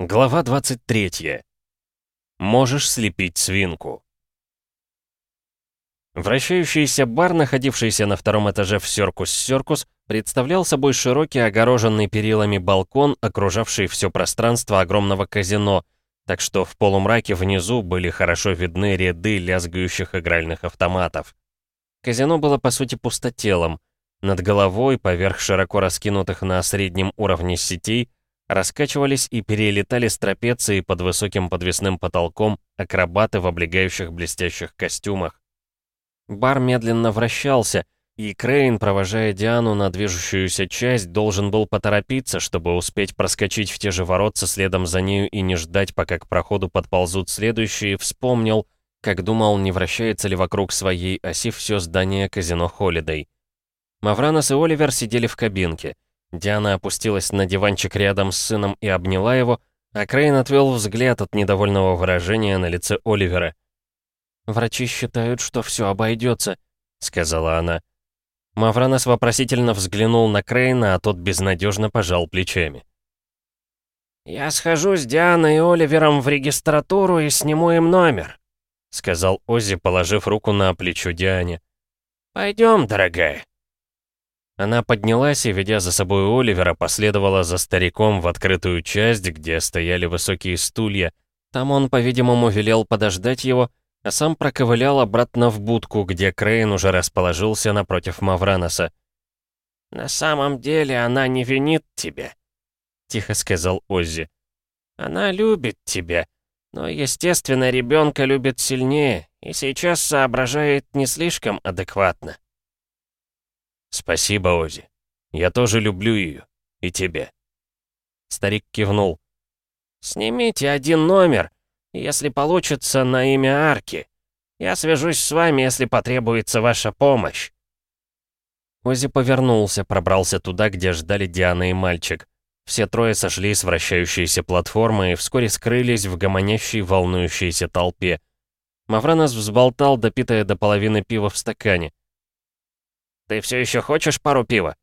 Глава 23. Можешь слепить свинку. Вращающийся бар, находившийся на втором этаже в Сёркус-Сёркус, представлял собой широкий огороженный перилами балкон, окружавший все пространство огромного казино, так что в полумраке внизу были хорошо видны ряды лязгающих игральных автоматов. Казино было по сути пустотелом. Над головой, поверх широко раскинутых на среднем уровне сетей, Раскачивались и перелетали с трапеции под высоким подвесным потолком акробаты в облегающих блестящих костюмах. Бар медленно вращался, и Крейн, провожая Диану на движущуюся часть, должен был поторопиться, чтобы успеть проскочить в те же воротца следом за нею и не ждать, пока к проходу подползут следующие, вспомнил, как думал, не вращается ли вокруг своей оси все здание казино Холидей. Мавранос и Оливер сидели в кабинке — Диана опустилась на диванчик рядом с сыном и обняла его, а Крейн отвел взгляд от недовольного выражения на лице Оливера. «Врачи считают, что все обойдется», — сказала она. Мавранос вопросительно взглянул на Крейна, а тот безнадежно пожал плечами. «Я схожу с Дианой и Оливером в регистратуру и сниму им номер», — сказал Оззи, положив руку на плечо Диане. «Пойдем, дорогая». Она поднялась и, ведя за собой Оливера, последовала за стариком в открытую часть, где стояли высокие стулья. Там он, по-видимому, велел подождать его, а сам проковылял обратно в будку, где Крейн уже расположился напротив Мавраноса. «На самом деле она не винит тебя», — тихо сказал Оззи. «Она любит тебя, но, естественно, ребенка любит сильнее и сейчас соображает не слишком адекватно». «Спасибо, Ози. Я тоже люблю ее. И тебя». Старик кивнул. «Снимите один номер, если получится, на имя Арки. Я свяжусь с вами, если потребуется ваша помощь». Ози повернулся, пробрался туда, где ждали Диана и мальчик. Все трое сошли с вращающейся платформы и вскоре скрылись в гомонящей, волнующейся толпе. Мавранос взболтал допитое до половины пива в стакане. Ты все еще хочешь пару пива?»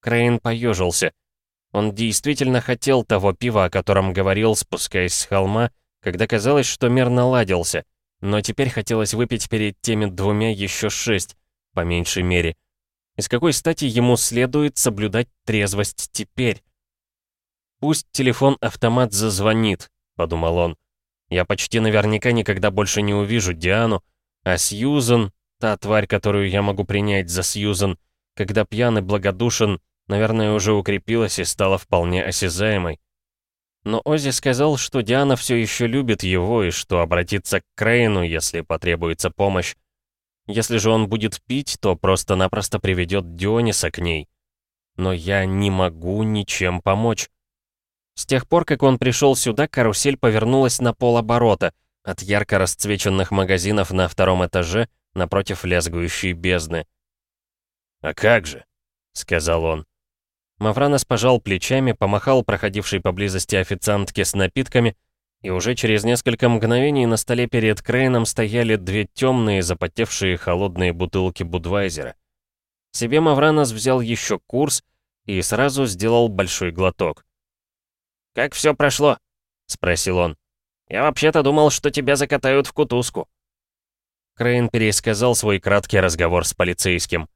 Крейн поежился. Он действительно хотел того пива, о котором говорил, спускаясь с холма, когда казалось, что мир наладился, но теперь хотелось выпить перед теми двумя еще шесть, по меньшей мере. И с какой стати ему следует соблюдать трезвость теперь? «Пусть телефон-автомат зазвонит», — подумал он. «Я почти наверняка никогда больше не увижу Диану, а Сьюзан, Та тварь, которую я могу принять за Сьюзан, когда пьян и благодушен, наверное, уже укрепилась и стала вполне осязаемой. Но Оззи сказал, что Диана все еще любит его и что обратится к Крейну, если потребуется помощь. Если же он будет пить, то просто-напросто приведет Диониса к ней. Но я не могу ничем помочь. С тех пор, как он пришел сюда, карусель повернулась на полоборота, от ярко расцвеченных магазинов на втором этаже напротив лязгающей бездны. «А как же?» — сказал он. Мавранос пожал плечами, помахал проходившей поблизости официантке с напитками, и уже через несколько мгновений на столе перед Крейном стояли две темные, запотевшие холодные бутылки Будвайзера. Себе Мавранос взял еще курс и сразу сделал большой глоток. «Как все прошло?» — спросил он. «Я вообще-то думал, что тебя закатают в кутузку». Крейн пересказал свой краткий разговор с полицейским.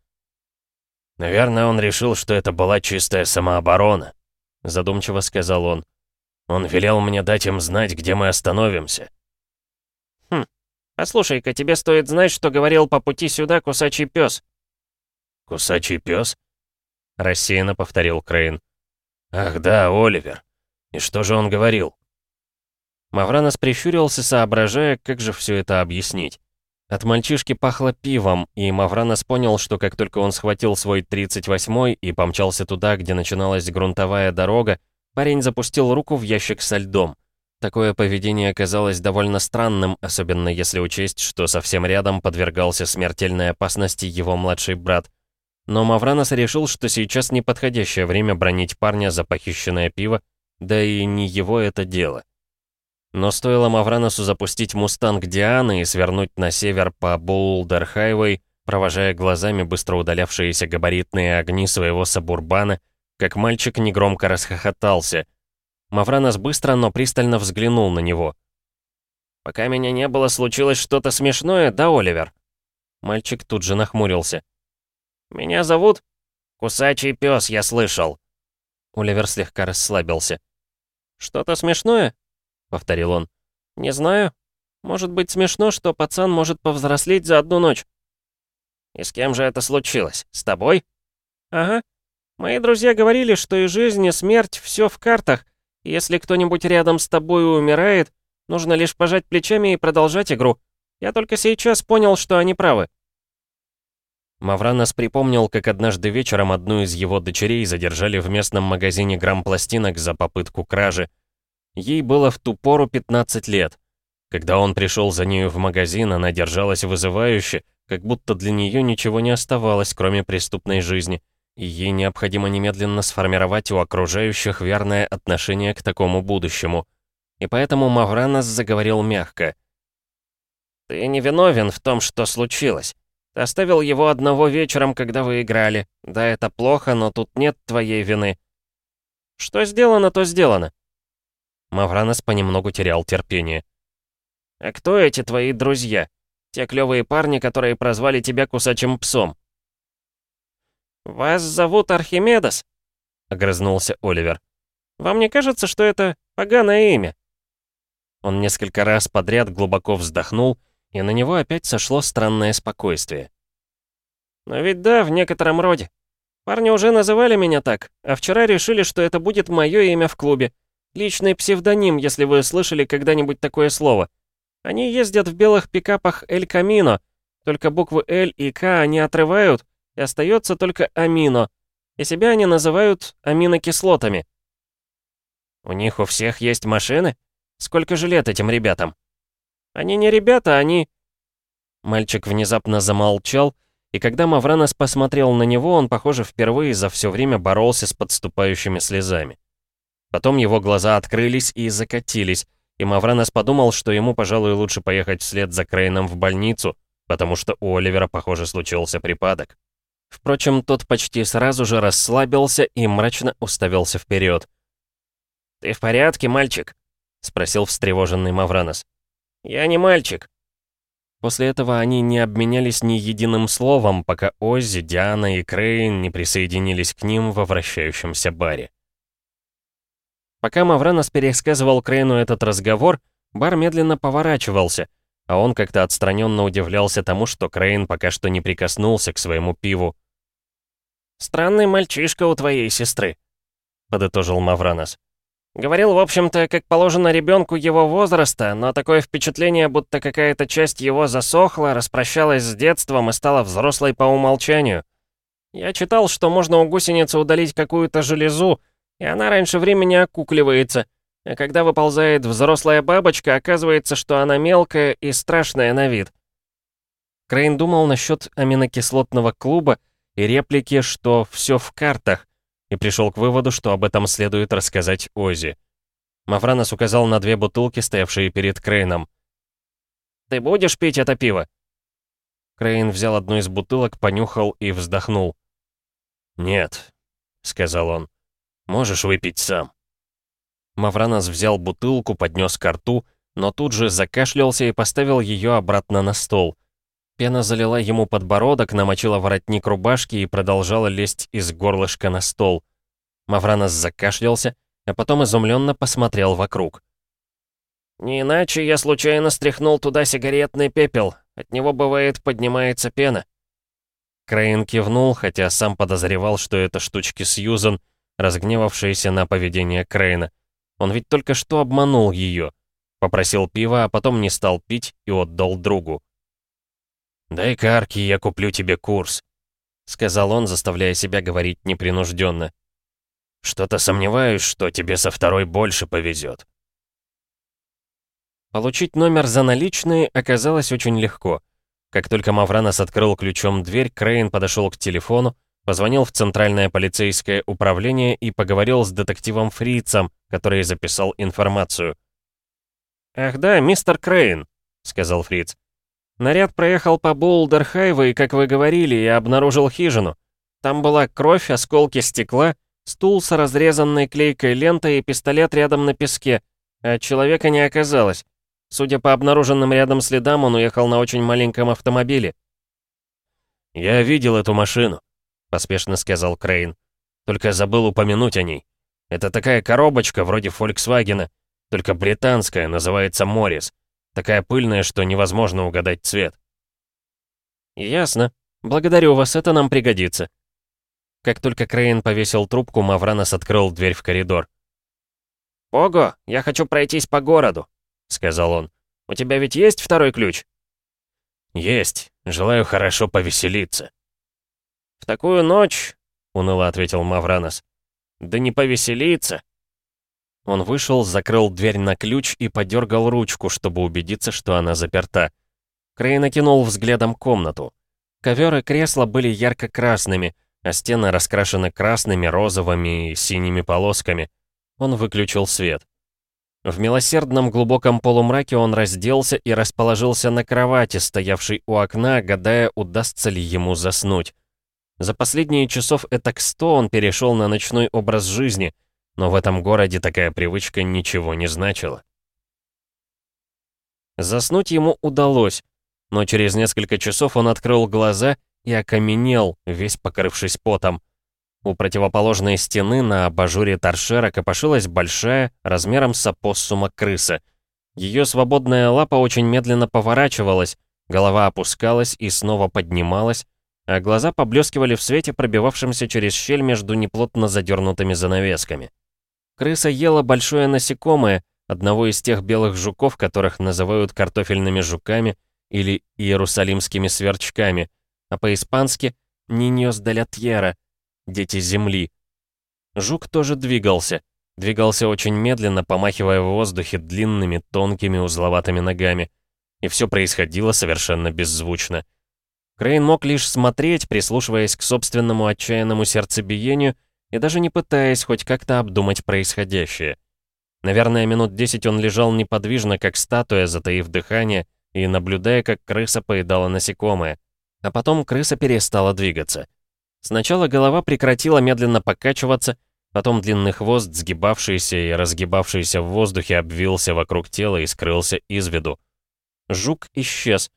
«Наверное, он решил, что это была чистая самооборона», — задумчиво сказал он. «Он велел мне дать им знать, где мы остановимся». «Хм, послушай-ка, тебе стоит знать, что говорил по пути сюда кусачий пес». «Кусачий пес?» — рассеянно повторил Крейн. «Ах да, Оливер. И что же он говорил?» Мавранос прищурился, соображая, как же все это объяснить. От мальчишки пахло пивом, и Мавранос понял, что как только он схватил свой 38-й и помчался туда, где начиналась грунтовая дорога, парень запустил руку в ящик со льдом. Такое поведение казалось довольно странным, особенно если учесть, что совсем рядом подвергался смертельной опасности его младший брат. Но Мавранос решил, что сейчас неподходящее время бранить парня за похищенное пиво, да и не его это дело. Но стоило Мавраносу запустить «Мустанг» Дианы и свернуть на север по Боулдер-Хайвей, провожая глазами быстро удалявшиеся габаритные огни своего сабурбана, как мальчик негромко расхохотался. Мавранос быстро, но пристально взглянул на него. «Пока меня не было, случилось что-то смешное, да, Оливер?» Мальчик тут же нахмурился. «Меня зовут?» «Кусачий пес, я слышал». Оливер слегка расслабился. «Что-то смешное?» — повторил он. «Не знаю. Может быть смешно, что пацан может повзрослеть за одну ночь». «И с кем же это случилось? С тобой?» «Ага. Мои друзья говорили, что и жизнь, и смерть — все в картах. Если кто-нибудь рядом с тобой умирает, нужно лишь пожать плечами и продолжать игру. Я только сейчас понял, что они правы». Мавранос припомнил, как однажды вечером одну из его дочерей задержали в местном магазине грамм-пластинок за попытку кражи. Ей было в ту пору 15 лет. Когда он пришел за нею в магазин, она держалась вызывающе, как будто для нее ничего не оставалось, кроме преступной жизни, и ей необходимо немедленно сформировать у окружающих верное отношение к такому будущему. И поэтому Мавранос заговорил мягко. «Ты не виновен в том, что случилось. Ты оставил его одного вечером, когда вы играли. Да, это плохо, но тут нет твоей вины. Что сделано, то сделано. Мавранос понемногу терял терпение. «А кто эти твои друзья? Те клёвые парни, которые прозвали тебя кусачим псом?» «Вас зовут Архимедас?» — огрызнулся Оливер. «Вам не кажется, что это поганое имя?» Он несколько раз подряд глубоко вздохнул и на него опять сошло странное спокойствие. «Но ведь да, в некотором роде. Парни уже называли меня так, а вчера решили, что это будет мое имя в клубе. Личный псевдоним, если вы слышали когда-нибудь такое слово. Они ездят в белых пикапах «Эль Камино», только буквы «Л» и «К» они отрывают, и остается только «Амино», и себя они называют аминокислотами. У них у всех есть машины? Сколько же лет этим ребятам? Они не ребята, они...» Мальчик внезапно замолчал, и когда Мавранос посмотрел на него, он, похоже, впервые за все время боролся с подступающими слезами. Потом его глаза открылись и закатились, и Мавранос подумал, что ему, пожалуй, лучше поехать вслед за Крейном в больницу, потому что у Оливера, похоже, случился припадок. Впрочем, тот почти сразу же расслабился и мрачно уставился вперед. «Ты в порядке, мальчик?» — спросил встревоженный Мавранос. «Я не мальчик». После этого они не обменялись ни единым словом, пока Оззи, Диана и Крейн не присоединились к ним во вращающемся баре. Пока Мавранос пересказывал Крейну этот разговор, бар медленно поворачивался, а он как-то отстраненно удивлялся тому, что Крейн пока что не прикоснулся к своему пиву. «Странный мальчишка у твоей сестры», — подытожил Мавранос. Говорил, в общем-то, как положено ребенку его возраста, но такое впечатление, будто какая-то часть его засохла, распрощалась с детством и стала взрослой по умолчанию. Я читал, что можно у гусеницы удалить какую-то железу, и она раньше времени окукливается. А когда выползает взрослая бабочка, оказывается, что она мелкая и страшная на вид. Крейн думал насчет аминокислотного клуба и реплики, что все в картах, и пришел к выводу, что об этом следует рассказать Ози. Мавранос указал на две бутылки, стоявшие перед Крейном. «Ты будешь пить это пиво?» Крейн взял одну из бутылок, понюхал и вздохнул. «Нет», — сказал он, — «можешь выпить сам». Мавранос взял бутылку, поднес ко рту, но тут же закашлялся и поставил ее обратно на стол. Пена залила ему подбородок, намочила воротник рубашки и продолжала лезть из горлышка на стол. Мавранос закашлялся, а потом изумленно посмотрел вокруг. «Не иначе я случайно стряхнул туда сигаретный пепел. От него, бывает, поднимается пена». Крейн кивнул, хотя сам подозревал, что это штучки Сьюзан, разгневавшиеся на поведение Крейна. Он ведь только что обманул ее. Попросил пива, а потом не стал пить и отдал другу. «Дай-ка, Арки, я куплю тебе курс», — сказал он, заставляя себя говорить непринужденно. «Что-то сомневаюсь, что тебе со второй больше повезет». Получить номер за наличные оказалось очень легко. Как только Мавранос открыл ключом дверь, Крейн подошел к телефону, позвонил в Центральное полицейское управление и поговорил с детективом Фрицем, который записал информацию. «Ах да, мистер Крейн», — сказал Фриц. Наряд проехал по Боулдер-Хайвей, как вы говорили, и обнаружил хижину. Там была кровь, осколки стекла, Стул с разрезанной клейкой лентой и пистолет рядом на песке, а человека не оказалось. Судя по обнаруженным рядом следам, он уехал на очень маленьком автомобиле. «Я видел эту машину», — поспешно сказал Крейн. «Только забыл упомянуть о ней. Это такая коробочка, вроде Фольксвагена, только британская, называется Моррис. Такая пыльная, что невозможно угадать цвет». «Ясно. Благодарю вас, это нам пригодится». Как только Крейн повесил трубку, Мавранос открыл дверь в коридор. «Ого, я хочу пройтись по городу», — сказал он. «У тебя ведь есть второй ключ?» «Есть. Желаю хорошо повеселиться». «В такую ночь», — уныло ответил Мавранос. «Да не повеселиться». Он вышел, закрыл дверь на ключ и подергал ручку, чтобы убедиться, что она заперта. Крейн окинул взглядом комнату. Ковер и кресла были ярко-красными, а стены раскрашены красными, розовыми и синими полосками. Он выключил свет. В милосердном глубоком полумраке он разделся и расположился на кровати, стоявшей у окна, гадая, удастся ли ему заснуть. За последние часов этак сто он перешел на ночной образ жизни, но в этом городе такая привычка ничего не значила. Заснуть ему удалось, но через несколько часов он открыл глаза и окаменел, весь покрывшись потом. У противоположной стены на абажуре торшера копошилась большая, размером с опоссума крыса. Ее свободная лапа очень медленно поворачивалась, голова опускалась и снова поднималась, а глаза поблескивали в свете, пробивавшемся через щель между неплотно задернутыми занавесками. Крыса ела большое насекомое, одного из тех белых жуков, которых называют картофельными жуками или иерусалимскими сверчками, а по-испански «ниньос де тьера», дети земли. Жук тоже двигался. Двигался очень медленно, помахивая в воздухе длинными, тонкими, узловатыми ногами. И все происходило совершенно беззвучно. Крейн мог лишь смотреть, прислушиваясь к собственному отчаянному сердцебиению и даже не пытаясь хоть как-то обдумать происходящее. Наверное, минут десять он лежал неподвижно, как статуя, затаив дыхание, и наблюдая, как крыса поедала насекомое. А потом крыса перестала двигаться. Сначала голова прекратила медленно покачиваться, потом длинный хвост, сгибавшийся и разгибавшийся в воздухе, обвился вокруг тела и скрылся из виду. Жук исчез.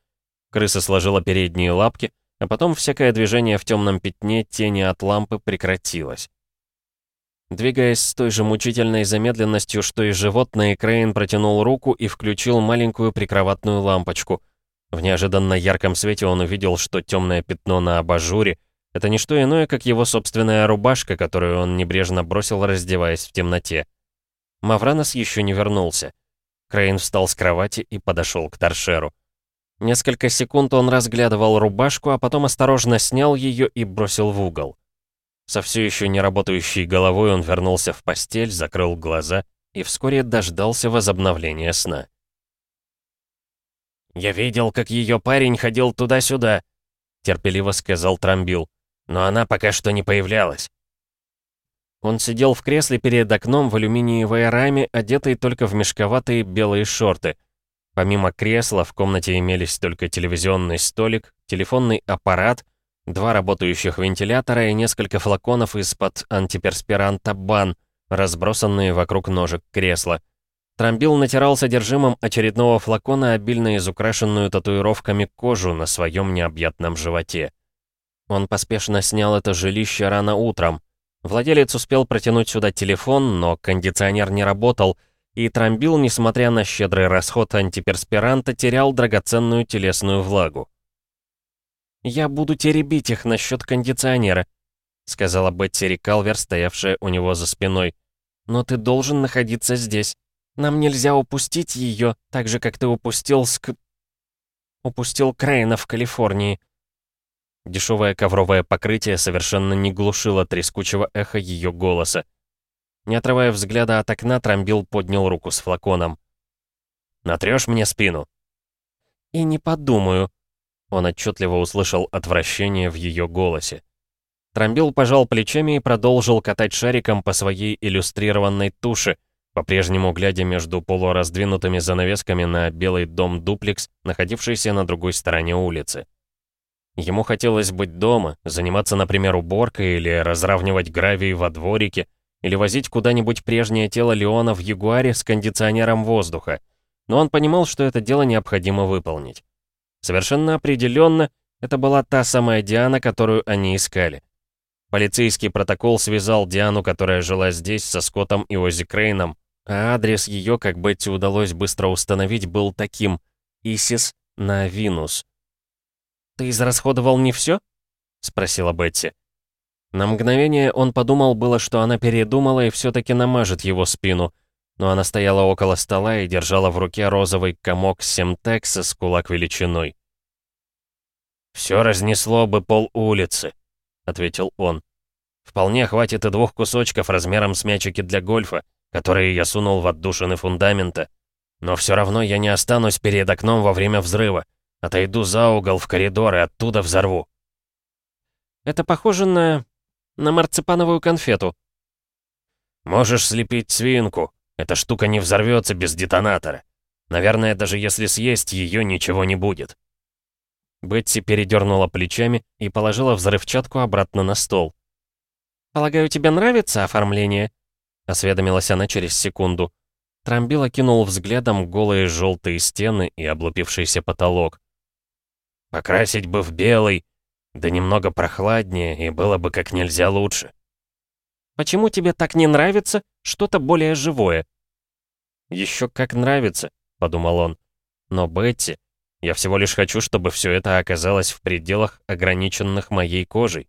Крыса сложила передние лапки, а потом всякое движение в темном пятне тени от лампы прекратилось. Двигаясь с той же мучительной замедленностью, что и животное, Крейн протянул руку и включил маленькую прикроватную лампочку. В неожиданно ярком свете он увидел, что темное пятно на абажуре это не что иное, как его собственная рубашка, которую он небрежно бросил, раздеваясь в темноте. Мавранос еще не вернулся. Крейн встал с кровати и подошел к торшеру. Несколько секунд он разглядывал рубашку, а потом осторожно снял ее и бросил в угол. Со все еще не работающей головой он вернулся в постель, закрыл глаза и вскоре дождался возобновления сна. «Я видел, как ее парень ходил туда-сюда», — терпеливо сказал Трамбил но она пока что не появлялась. Он сидел в кресле перед окном в алюминиевой раме, одетый только в мешковатые белые шорты. Помимо кресла в комнате имелись только телевизионный столик, телефонный аппарат, два работающих вентилятора и несколько флаконов из-под антиперспиранта «Бан», разбросанные вокруг ножек кресла. Трамбил натирал содержимым очередного флакона обильно изукрашенную татуировками кожу на своем необъятном животе. Он поспешно снял это жилище рано утром. Владелец успел протянуть сюда телефон, но кондиционер не работал, и тромбил, несмотря на щедрый расход антиперспиранта, терял драгоценную телесную влагу. «Я буду теребить их насчет кондиционера», — сказала Бетти Рикалвер, стоявшая у него за спиной. «Но ты должен находиться здесь. Нам нельзя упустить ее, так же, как ты упустил ск... упустил Крейна в Калифорнии. Дешевое ковровое покрытие совершенно не глушило трескучего эха ее голоса. Не отрывая взгляда от окна, Трамбил поднял руку с флаконом. «Натрешь мне спину?» «И не подумаю». Он отчетливо услышал отвращение в ее голосе. Трамбил пожал плечами и продолжил катать шариком по своей иллюстрированной туше, по-прежнему глядя между полураздвинутыми занавесками на белый дом-дуплекс, находившийся на другой стороне улицы. Ему хотелось быть дома, заниматься, например, уборкой или разравнивать гравий во дворике, или возить куда-нибудь прежнее тело Леона в Ягуаре с кондиционером воздуха. Но он понимал, что это дело необходимо выполнить. Совершенно определенно, это была та самая Диана, которую они искали. Полицейский протокол связал Диану, которая жила здесь, со Скоттом и Ози Крейном, а адрес ее, как Бетти удалось быстро установить, был таким «Исис на Винус». «Ты израсходовал не все?» — спросила Бетти. На мгновение он подумал было, что она передумала и все-таки намажет его спину, но она стояла около стола и держала в руке розовый комок семтекса с кулак величиной. «Все разнесло бы пол улицы», — ответил он. «Вполне хватит и двух кусочков размером с мячики для гольфа, которые я сунул в отдушины фундамента. Но все равно я не останусь перед окном во время взрыва. Отойду за угол в коридор и оттуда взорву». «Это похоже на на марципановую конфету. «Можешь слепить свинку. Эта штука не взорвется без детонатора. Наверное, даже если съесть ее, ничего не будет». Бетси передернула плечами и положила взрывчатку обратно на стол. «Полагаю, тебе нравится оформление?» — осведомилась она через секунду. Трамбила кинул взглядом голые желтые стены и облупившийся потолок. «Покрасить бы в белый, да немного прохладнее, и было бы как нельзя лучше. Почему тебе так не нравится что-то более живое? Еще как нравится, подумал он. Но Бетти, я всего лишь хочу, чтобы все это оказалось в пределах, ограниченных моей кожей.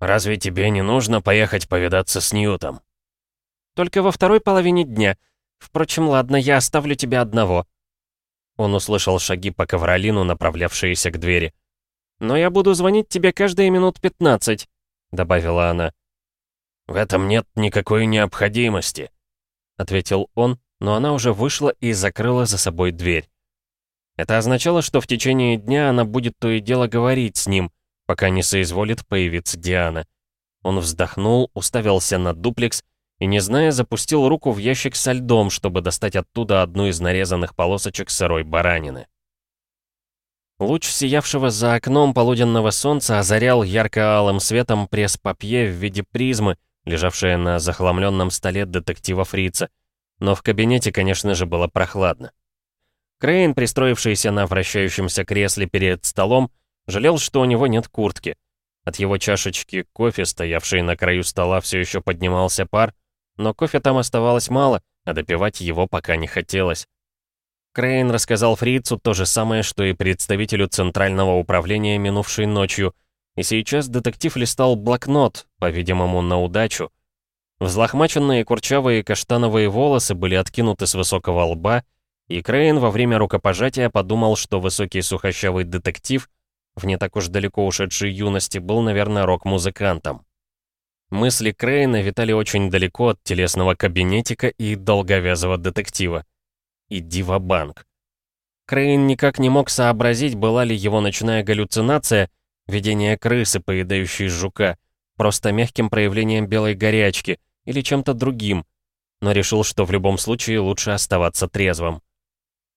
Разве тебе не нужно поехать повидаться с Ньютом? Только во второй половине дня. Впрочем, ладно, я оставлю тебя одного. Он услышал шаги по ковролину, направлявшиеся к двери. «Но я буду звонить тебе каждые минут 15», — добавила она. «В этом нет никакой необходимости», — ответил он, но она уже вышла и закрыла за собой дверь. Это означало, что в течение дня она будет то и дело говорить с ним, пока не соизволит появиться Диана. Он вздохнул, уставился на дуплекс и, не зная, запустил руку в ящик со льдом, чтобы достать оттуда одну из нарезанных полосочек сырой баранины. Луч сиявшего за окном полуденного солнца озарял ярко-алым светом пресс-папье в виде призмы, лежавшее на захламленном столе детектива Фрица. Но в кабинете, конечно же, было прохладно. Крейн, пристроившийся на вращающемся кресле перед столом, жалел, что у него нет куртки. От его чашечки кофе, стоявшей на краю стола, все еще поднимался пар, но кофе там оставалось мало, а допивать его пока не хотелось. Крейн рассказал Фрицу то же самое, что и представителю Центрального управления минувшей ночью, и сейчас детектив листал блокнот, по-видимому, на удачу. Взлохмаченные курчавые каштановые волосы были откинуты с высокого лба, и Крейн во время рукопожатия подумал, что высокий сухощавый детектив, в не так уж далеко ушедшей юности, был, наверное, рок-музыкантом. Мысли Крейна витали очень далеко от телесного кабинетика и долговязого детектива иди в банк Крейн никак не мог сообразить, была ли его ночная галлюцинация, видение крысы, поедающей жука, просто мягким проявлением белой горячки или чем-то другим, но решил, что в любом случае лучше оставаться трезвым.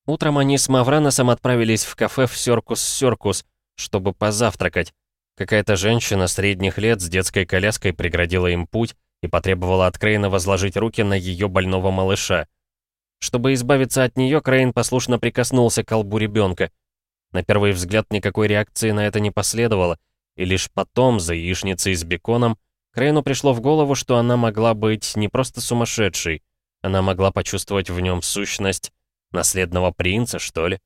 Утром они с Мавраносом отправились в кафе в Сёркус-Сёркус, чтобы позавтракать. Какая-то женщина средних лет с детской коляской преградила им путь и потребовала от Крейна возложить руки на ее больного малыша. Чтобы избавиться от нее, Крейн послушно прикоснулся к колбу ребенка. На первый взгляд никакой реакции на это не последовало, и лишь потом, за яичницей с беконом, Крейну пришло в голову, что она могла быть не просто сумасшедшей, она могла почувствовать в нем сущность наследного принца, что ли.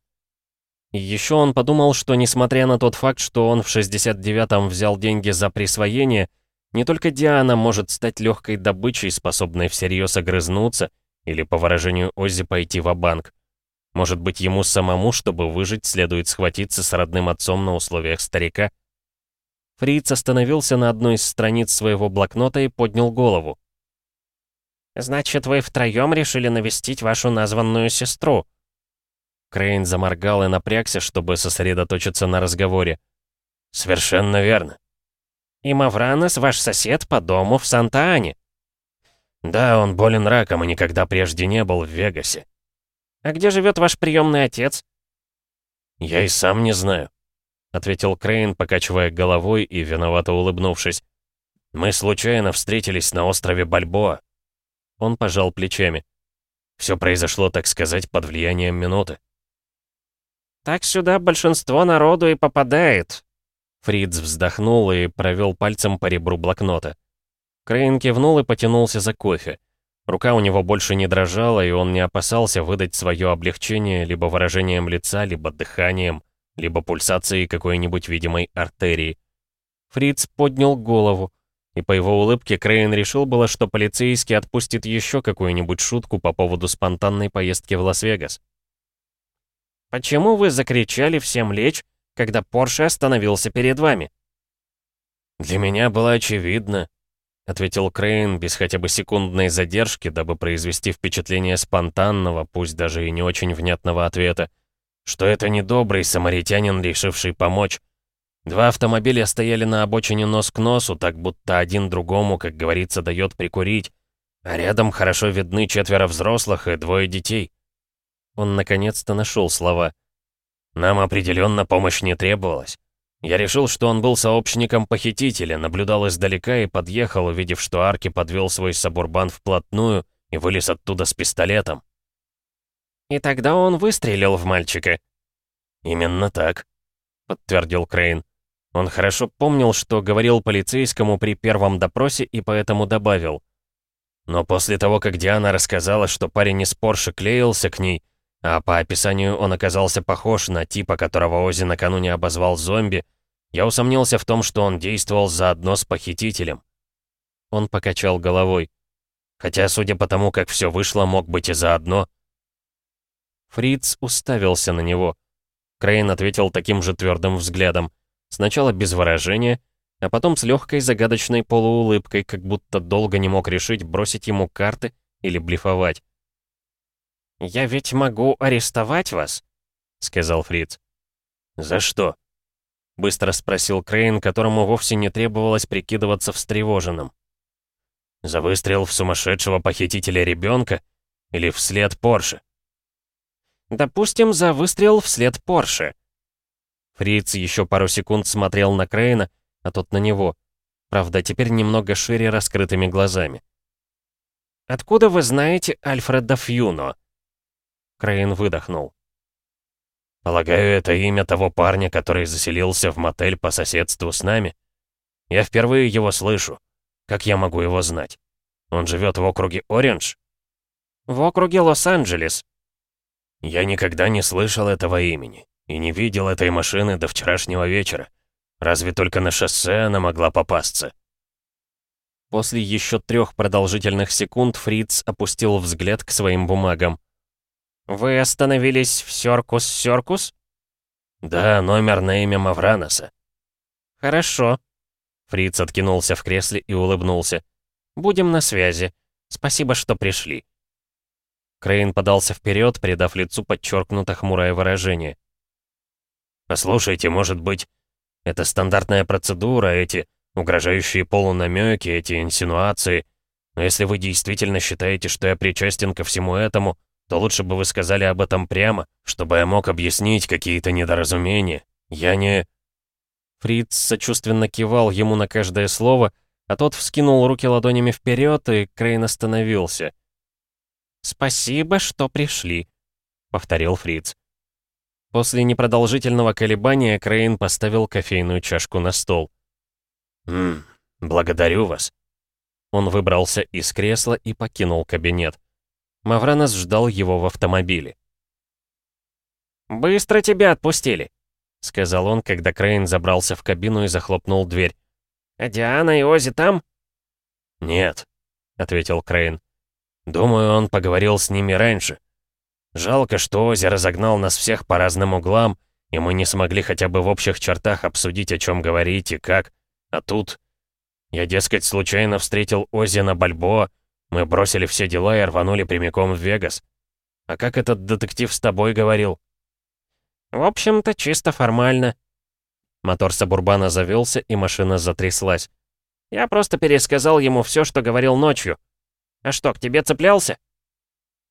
Еще он подумал, что несмотря на тот факт, что он в 69-м взял деньги за присвоение, не только Диана может стать легкой добычей, способной всерьез огрызнуться, или, по выражению Оззи, пойти в банк Может быть, ему самому, чтобы выжить, следует схватиться с родным отцом на условиях старика? Фриц остановился на одной из страниц своего блокнота и поднял голову. «Значит, вы втроем решили навестить вашу названную сестру?» Крейн заморгал и напрягся, чтобы сосредоточиться на разговоре. «Совершенно верно». «И Мавранос ваш сосед по дому в Санта-Ане?» «Да, он болен раком и никогда прежде не был в Вегасе». «А где живет ваш приемный отец?» «Я и сам не знаю». — ответил Крейн, покачивая головой и виновато улыбнувшись. «Мы случайно встретились на острове Бальбоа». Он пожал плечами. Все произошло, так сказать, под влиянием минуты. «Так сюда большинство народу и попадает». Фриц вздохнул и провел пальцем по ребру блокнота. Крейн кивнул и потянулся за кофе. Рука у него больше не дрожала, и он не опасался выдать свое облегчение либо выражением лица, либо дыханием, либо пульсацией какой-нибудь видимой артерии. Фриц поднял голову, и по его улыбке Крейн решил было, что полицейский отпустит еще какую-нибудь шутку по поводу спонтанной поездки в Лас-Вегас. «Почему вы закричали всем лечь, когда Порше остановился перед вами?» «Для меня было очевидно», — ответил Крейн без хотя бы секундной задержки, дабы произвести впечатление спонтанного, пусть даже и не очень внятного ответа, что это не добрый самаритянин, решивший помочь. Два автомобиля стояли на обочине нос к носу, так будто один другому, как говорится, дает прикурить, а рядом хорошо видны четверо взрослых и двое детей. Он наконец-то нашел слова. «Нам определенно помощь не требовалась. Я решил, что он был сообщником похитителя, наблюдал издалека и подъехал, увидев, что Арки подвел свой сабурбан вплотную и вылез оттуда с пистолетом. «И тогда он выстрелил в мальчика». «Именно так», — подтвердил Крейн. Он хорошо помнил, что говорил полицейскому при первом допросе и поэтому добавил. Но после того, как Диана рассказала, что парень из Порше клеился к ней, а по описанию он оказался похож на типа, которого Ози накануне обозвал зомби, я усомнился в том, что он действовал заодно с похитителем. Он покачал головой. Хотя, судя по тому, как все вышло, мог быть и заодно. Фриц уставился на него. Крейн ответил таким же твердым взглядом. Сначала без выражения, а потом с легкой загадочной полуулыбкой, как будто долго не мог решить, бросить ему карты или блефовать. «Я ведь могу арестовать вас?» — сказал Фриц. «За что?» — быстро спросил Крейн, которому вовсе не требовалось прикидываться встревоженным. «За выстрел в сумасшедшего похитителя ребенка или вслед Порше?» «Допустим, за выстрел вслед Порше». Фриц еще пару секунд смотрел на Крейна, а тот на него. Правда, теперь немного шире раскрытыми глазами. «Откуда вы знаете Альфреда Фьюно?» Крейн выдохнул. «Полагаю, это имя того парня, который заселился в мотель по соседству с нами? Я впервые его слышу. Как я могу его знать? Он живет в округе Ориндж?» «В округе Лос-Анджелес». «Я никогда не слышал этого имени и не видел этой машины до вчерашнего вечера. Разве только на шоссе она могла попасться?» После еще трех продолжительных секунд Фриц опустил взгляд к своим бумагам. «Вы остановились в Сёркус-Сёркус?» «Да, номер на имя Мавраноса». «Хорошо». Фриц откинулся в кресле и улыбнулся. «Будем на связи. Спасибо, что пришли». Крейн подался вперед, придав лицу подчеркнуто хмурое выражение. «Послушайте, может быть, это стандартная процедура, эти угрожающие полунамеки, эти инсинуации. Но если вы действительно считаете, что я причастен ко всему этому, то лучше бы вы сказали об этом прямо, чтобы я мог объяснить какие-то недоразумения. Я не...» Фриц сочувственно кивал ему на каждое слово, а тот вскинул руки ладонями вперед, и Крейн остановился. «Спасибо, что пришли», — повторил Фриц. После непродолжительного колебания Крейн поставил кофейную чашку на стол. «Ммм, благодарю вас». Он выбрался из кресла и покинул кабинет. Мавранос ждал его в автомобиле. «Быстро тебя отпустили», — сказал он, когда Крейн забрался в кабину и захлопнул дверь. «А Диана и Ози там?» «Нет», — ответил Крейн. «Думаю, он поговорил с ними раньше. Жалко, что Ози разогнал нас всех по разным углам, и мы не смогли хотя бы в общих чертах обсудить, о чем говорить и как. А тут... Я, дескать, случайно встретил Ози на Бальбоа, мы бросили все дела и рванули прямиком в Вегас. А как этот детектив с тобой говорил? В общем-то, чисто формально. Мотор Сабурбана завелся, и машина затряслась. Я просто пересказал ему все, что говорил ночью. А что, к тебе цеплялся?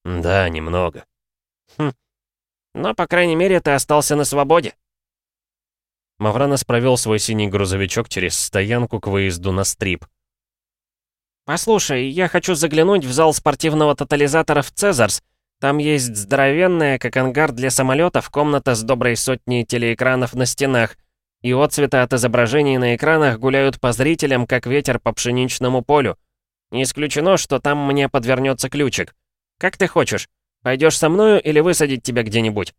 Да, немного. Хм. Но, по крайней мере, ты остался на свободе. Мавранос провел свой синий грузовичок через стоянку к выезду на стрип. «Послушай, я хочу заглянуть в зал спортивного тотализатора в Цезарс. Там есть здоровенная, как ангар для самолетов, комната с доброй сотней телеэкранов на стенах. И отцветы от изображений на экранах гуляют по зрителям, как ветер по пшеничному полю. Не исключено, что там мне подвернется ключик. Как ты хочешь? Пойдешь со мною или высадить тебя где-нибудь?»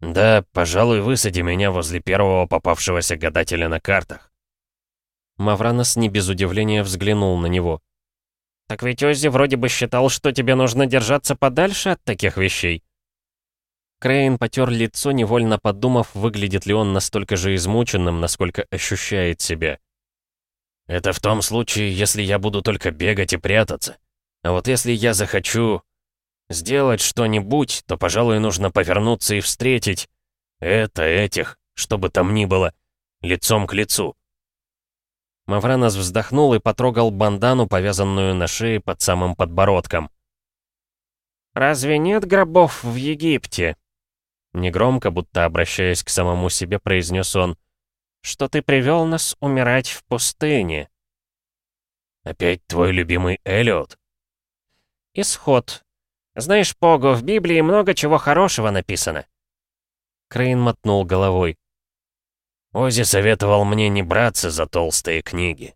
«Да, пожалуй, высади меня возле первого попавшегося гадателя на картах». Мавранос не без удивления взглянул на него. «Так ведь Оззи вроде бы считал, что тебе нужно держаться подальше от таких вещей». Крейн потер лицо, невольно подумав, выглядит ли он настолько же измученным, насколько ощущает себя. «Это в том случае, если я буду только бегать и прятаться. А вот если я захочу сделать что-нибудь, то, пожалуй, нужно повернуться и встретить это, этих, что бы там ни было, лицом к лицу». Мавранос вздохнул и потрогал бандану, повязанную на шее под самым подбородком. «Разве нет гробов в Египте?» Негромко, будто обращаясь к самому себе, произнес он. «Что ты привел нас умирать в пустыне?» «Опять твой любимый Эллиот?» «Исход. Знаешь, Пого, в Библии много чего хорошего написано». Крейн мотнул головой. Ози советовал мне не браться за толстые книги.